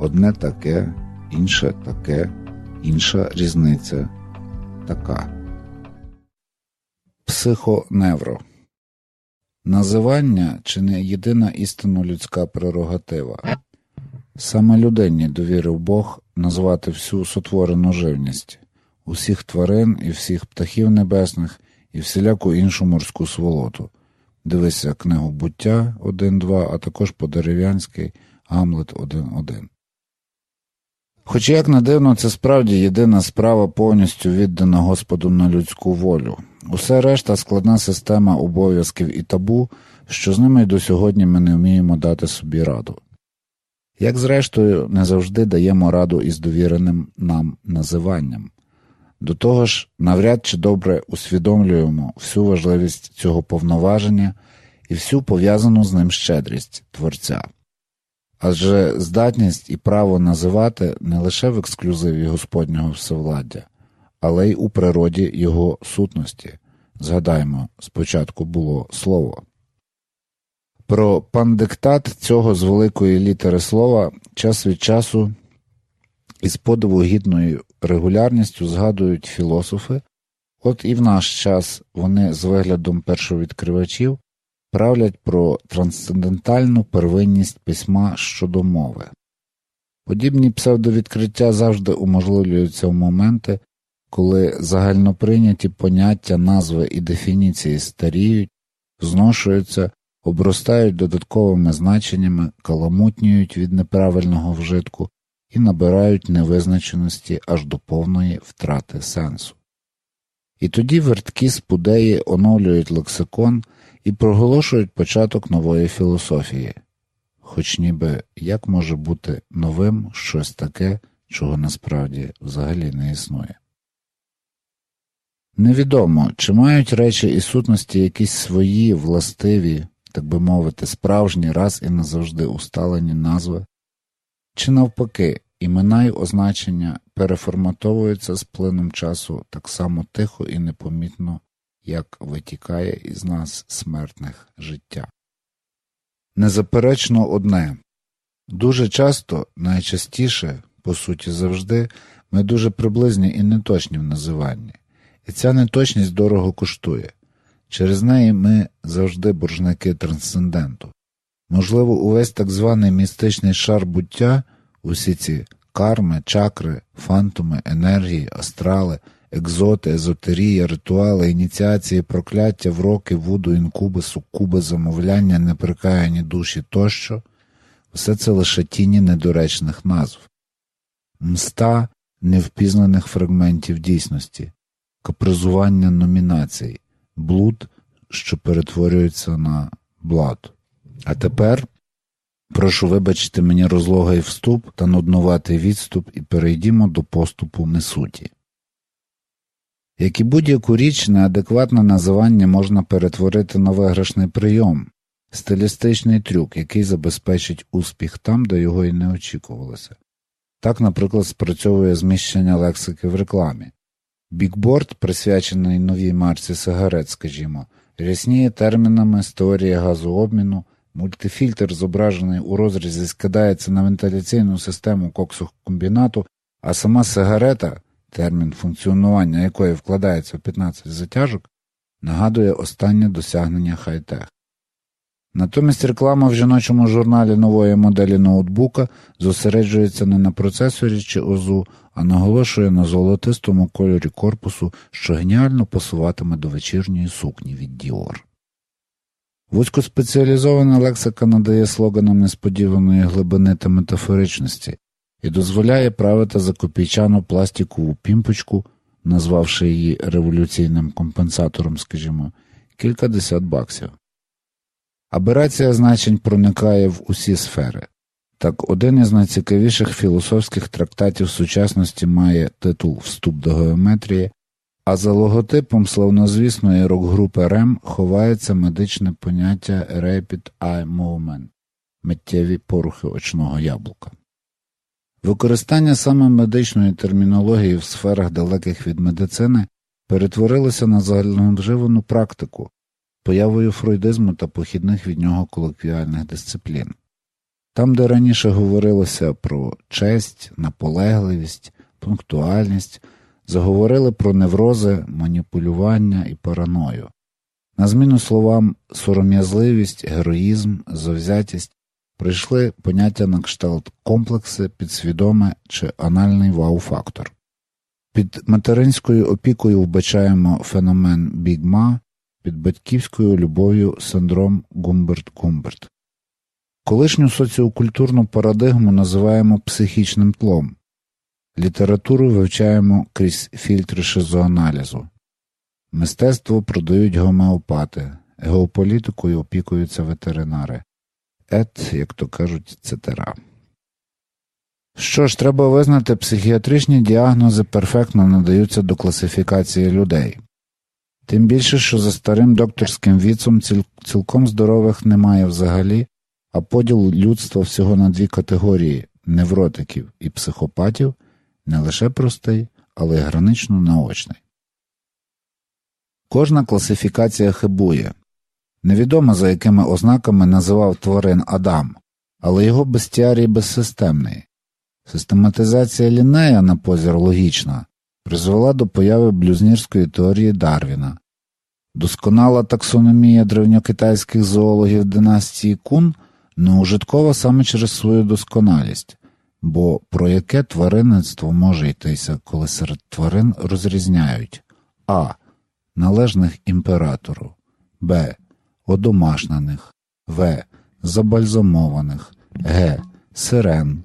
Одне таке, інше таке, інша різниця така. Психоневро Називання чи не єдина істинно людська прерогатива. Саме людині довірив Бог назвати всю сотворену живність, усіх тварин і всіх птахів небесних і всіляку іншу морську сволоту. Дивися книгу буття 1.2, а також по-дерев'янськи Гамлет 1.1. Хоч як не дивно, це справді єдина справа повністю віддана Господу на людську волю. Усе решта складна система обов'язків і табу, що з ними й до сьогодні ми не вміємо дати собі раду. Як зрештою, не завжди даємо раду із довіреним нам називанням. До того ж, навряд чи добре усвідомлюємо всю важливість цього повноваження і всю пов'язану з ним щедрість Творця. Адже здатність і право називати не лише в ексклюзиві Господнього всевладдя, але й у природі його сутності. Згадаймо, спочатку було слово. Про пандиктат цього з великої літери слова час від часу із подиву гідною регулярністю згадують філософи, от і в наш час вони з виглядом першовідкривачів правлять про трансцендентальну первинність письма щодо мови. Подібні псевдовідкриття завжди уможливлюються в моменти, коли загальноприйняті поняття, назви і дефініції старіють, зношуються, обростають додатковими значеннями, каламутнюють від неправильного вжитку і набирають невизначеності аж до повної втрати сенсу. І тоді верткі спудеї оновлюють лексикон і проголошують початок нової філософії, хоч ніби як може бути новим щось таке, чого насправді взагалі не існує. Невідомо, чи мають речі і сутності якісь свої властиві, так би мовити, справжні раз і назавжди усталені назви, чи навпаки, імена й означення переформатовуються з плином часу так само тихо і непомітно, як витікає із нас смертних життя. Незаперечно одне дуже часто, найчастіше, по суті завжди, ми дуже приблизні і неточні в називанні. І ця неточність дорого коштує. Через неї ми завжди боржники трансценденту. Можливо, увесь так званий містичний шар буття, усі ці карми, чакри, фантоми, енергії, астрали, екзоти, езотерія, ритуали, ініціації, прокляття, вроки, вуду, інкуби, суккуби, замовляння, неприкаяні душі тощо, все це лише тіні недоречних назв, мста невпізнаних фрагментів дійсності капризування номінацій, блуд, що перетворюється на блад. А тепер прошу вибачити мені розлогий вступ та нуднуватий відступ і перейдімо до поступу несуті. Як і будь-яку річ, неадекватне називання можна перетворити на виграшний прийом, стилістичний трюк, який забезпечить успіх там, де його і не очікувалося. Так, наприклад, спрацьовує зміщення лексики в рекламі. Бікборд, присвячений новій марці сигарет, скажімо, рясніє термінами з теорії газообміну, мультифільтр, зображений у розрізі, скидається на вентиляційну систему коксокомбінату, а сама сигарета, термін функціонування якої вкладається в 15 затяжок, нагадує останнє досягнення хай-тех. Натомість реклама в жіночому журналі нової моделі ноутбука зосереджується не на процесорі чи озу, а наголошує на золотистому кольорі корпусу, що геніально пасуватиме до вечірньої сукні від Діор. Вузькоспеціалізована лексика надає слоганам несподіваної глибини та метафоричності і дозволяє правити за копійчану пластикову пімпочку, назвавши її революційним компенсатором, скажімо, кількадесят баксів. Аберація значень проникає в усі сфери. Так, один із найцікавіших філософських трактатів сучасності має титул Вступ до геометрії, а за логотипом славнозвісної рок-групи РЕМ ховається медичне поняття Rapid Eye Movement миттєві порухи очного яблука. Використання саме медичної термінології в сферах далеких від медицини перетворилося на загальновживану практику, появою фройдизму та похідних від нього колоквіальних дисциплін. Там, де раніше говорилося про честь, наполегливість, пунктуальність, заговорили про неврози, маніпулювання і параною. На зміну словам сором'язливість, героїзм, завзятість прийшли поняття на кшталт комплекси, підсвідоме чи анальний вау-фактор. Під материнською опікою вбачаємо феномен бігма, під батьківською любов'ю синдром Гумберт-Гумберт. Колишню соціокультурну парадигму називаємо психічним тлом, літературу вивчаємо крізь фільтри шизоаналізу, мистецтво продають гомеопати, геополітикою опікуються ветеринари, ет, як то кажуть, цетера. Що ж, треба визнати, психіатричні діагнози перфектно надаються до класифікації людей. Тим більше, що за старим докторським віцом ціл... цілком здорових немає взагалі, а поділ людства всього на дві категорії невротиків і психопатів не лише простий, але й гранично наочний. Кожна класифікація хибує. Невідомо за якими ознаками називав тварин Адам, але його бестіарій безсистемний. Систематизація лінея на позір логічна призвела до появи блюзнірської теорії Дарвіна. Досконала таксономія древньокитайських зоологів династії Кун неужиткова саме через свою досконалість, бо про яке тваринництво може йтися, коли серед тварин розрізняють а. належних імператору, б. Одомашнених, в. забальзамованих, г. сирен,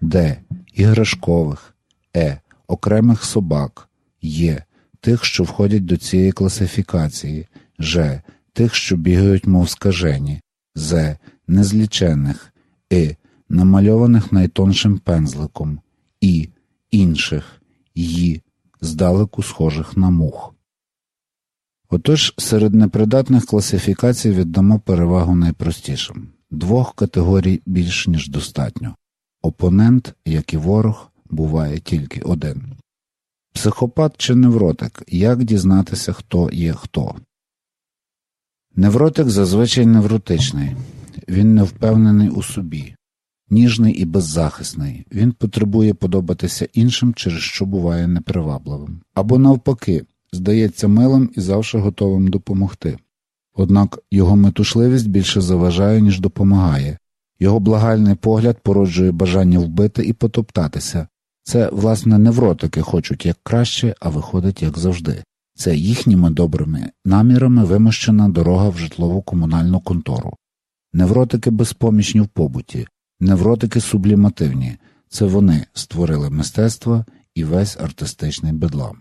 д. іграшкових, е. окремих собак, є тих, що входять до цієї класифікації, ж. тих, що бігають, мов скажені, з незлічених, і намальованих найтоншим пензликом, і інших, ї, здалеку схожих на мух. Отож серед непридатних класифікацій віддамо перевагу найпростішим. Двох категорій більш ніж достатньо. Опонент, як і ворог, буває тільки один. Психопат чи невротик? Як дізнатися, хто є хто. Невротик зазвичай невротичний, він не впевнений у собі, ніжний і беззахисний, він потребує подобатися іншим, через що буває непривабливим, або, навпаки, здається милим і завжди готовим допомогти. Однак його метушливість більше заважає, ніж допомагає, його благальний погляд породжує бажання вбити і потоптатися. Це, власне, невротики хочуть як краще, а виходить як завжди. Це їхніми добрими намірами вимощена дорога в житлово комунальну контору. Невротики безпомічні в побуті, невротики сублімативні це вони створили мистецтво і весь артистичний бедлам.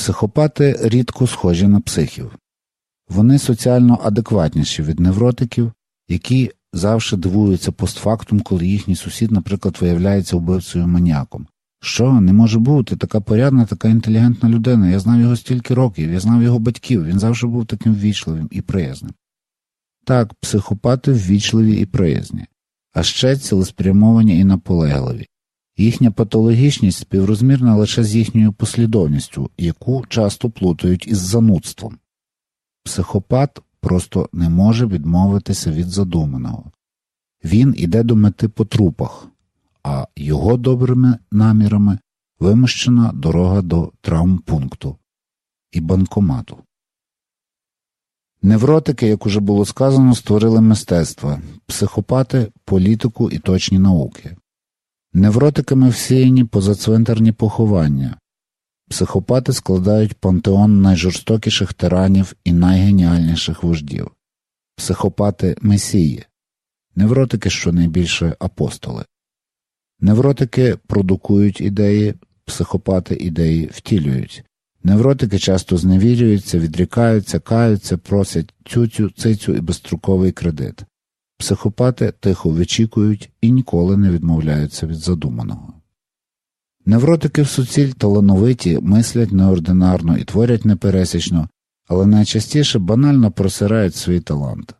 Психопати рідко схожі на психів, вони соціально адекватніші від невротиків, які завжди дивуються постфактум, коли їхній сусід, наприклад, виявляється вбивцею маніаком. Що, не може бути така порядна, така інтелігентна людина. Я знав його стільки років, я знав його батьків, він завжди був таким ввічливим і приязним. Так, психопати ввічливі і приязні, а ще цілеспрямовані і наполегливі. Їхня патологічність співрозмірна лише з їхньою послідовністю, яку часто плутають із занудством. Психопат просто не може відмовитися від задуманого. Він іде до мети по трупах, а його добрими намірами вимощена дорога до травмпункту і банкомату. Невротики, як уже було сказано, створили мистецтво, психопати політику і точні науки. Невротиками всіяні позацвинтарні поховання. Психопати складають пантеон найжорстокіших тиранів і найгеніальніших вождів, психопати месії, невротики щонайбільше апостоли. Невротики продукують ідеї, психопати ідеї втілюють. Невротики часто зневірюються, відрікаються, каються, просять цюцю, цицю і безстроковий кредит. Психопати тихо вичікують і ніколи не відмовляються від задуманого. Невротики в суціль талановиті, мислять неординарно і творять непересічно, але найчастіше банально просирають свій талант.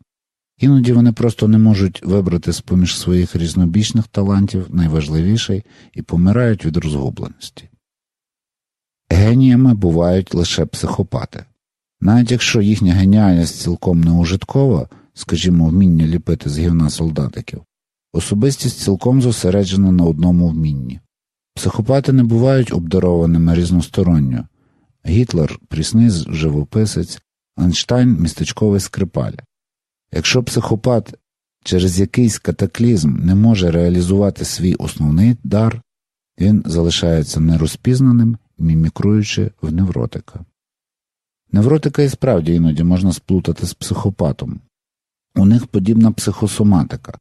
Іноді вони просто не можуть вибрати з поміж своїх різнобічних талантів найважливіший і помирають від розгубленості. Геніями бувають лише психопати. Навіть якщо їхня геніальність цілком неужиткова, скажімо, вміння ліпити з гівна солдатиків, Особистість цілком зосереджена на одному вмінні. Психопати не бувають обдарованими різносторонньо. Гітлер прісний живописець, Ейнштейн містечковий скрипаль. Якщо психопат через якийсь катаклізм не може реалізувати свій основний дар, він залишається нерозпізнаним, мімікруючи в невротика. Невротика і справді іноді можна сплутати з психопатом. У них подібна психосоматика.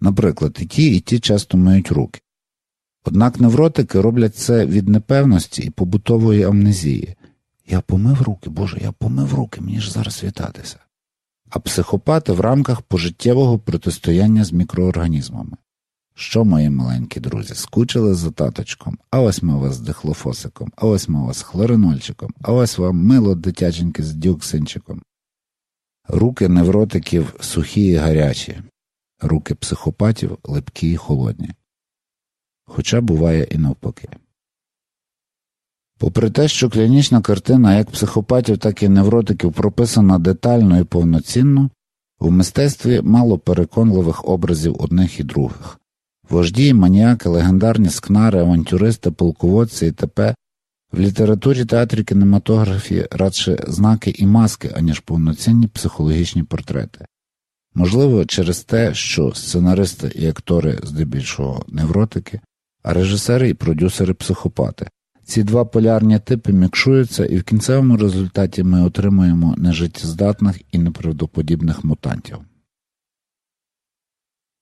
Наприклад, і ті, і ті часто мають руки. Однак невротики роблять це від непевності і побутової амнезії. Я помив руки, Боже, я помив руки, мені ж зараз вітатися. А психопати в рамках пожиттєвого протистояння з мікроорганізмами. Що, мої маленькі друзі, скучили за таточком, а ось ми вас з дихлофосиком, а ось ми вас з хлоринольчиком, а ось вам мило дитяченьке з дюксинчиком. Руки невротиків сухі і гарячі, руки психопатів липкі і холодні. Хоча буває і навпаки. Попри те, що клінічна картина як психопатів, так і невротиків прописана детально і повноцінно, у мистецтві мало переконливих образів одних і других. Вожді, маніяки, легендарні скнари, авантюристи, полководці і т.п. в літературі, театрі, кінематографі радше знаки і маски, аніж повноцінні психологічні портрети. Можливо, через те, що сценаристи і актори здебільшого невротики, а режисери і продюсери психопати. Ці два полярні типи мікшуються, і в кінцевому результаті ми отримуємо нежиттєздатних і неправдоподібних мутантів.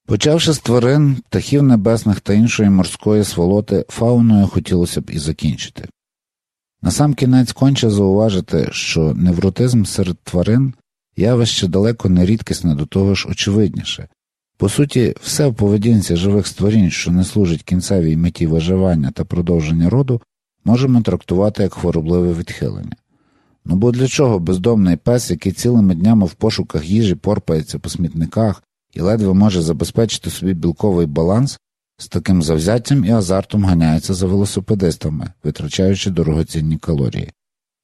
Почавши з тварин, птахів небесних та іншої морської сволоти, фауною хотілося б і закінчити. Насамкінець конче зауважити, що невротизм серед тварин явище далеко не рідкісне, до того ж очевидніше. По суті, все в поведінці живих створінь, що не служить кінцевій меті виживання та продовження роду, можемо трактувати як хворобливе відхилення. Ну бо для чого бездомний пес, який цілими днями в пошуках їжі порпається по смітниках і ледве може забезпечити собі білковий баланс, з таким завзяттям і азартом ганяється за велосипедистами, витрачаючи дорогоцінні калорії.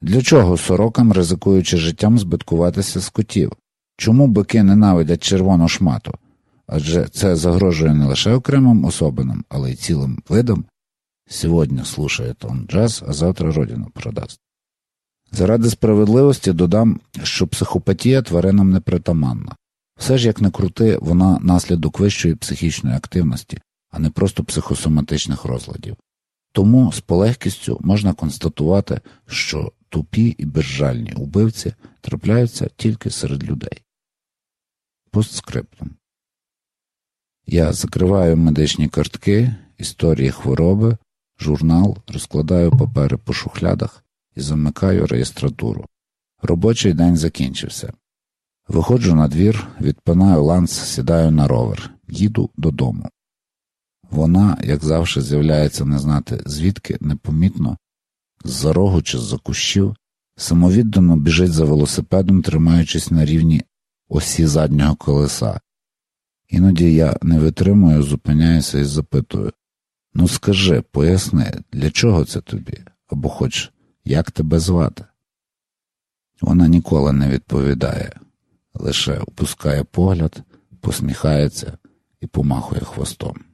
Для чого сорокам, ризикуючи життям, збиткуватися з котів? Чому бики ненавидять червону шмату? Адже це загрожує не лише окремим особинам, але й цілим видам. Сьогодні слушає он джаз, а завтра родину продасть. Заради справедливості додам, що психопатія тваринам не притаманна. Все ж як не крути, вона наслідок вищої психічної активності, а не просто психосоматичних розладів. Тому з полегкістю можна констатувати, що тупі і безжальні убивці трапляються тільки серед людей. Постскриптум Я закриваю медичні картки, історії хвороби, журнал, розкладаю папери по шухлядах і замикаю реєстратуру. Робочий день закінчився. Виходжу на двір, відпинаю ланц, сідаю на ровер, їду додому. Вона, як завжди, з'являється не знати, звідки непомітно, з-за рогу чи з-за кущів, самовіддано біжить за велосипедом, тримаючись на рівні осі заднього колеса. Іноді я не витримую, зупиняюся і запитую Ну, скажи, поясни, для чого це тобі? Або хоч як тебе звати? Вона ніколи не відповідає, лише опускає погляд, посміхається і помахує хвостом.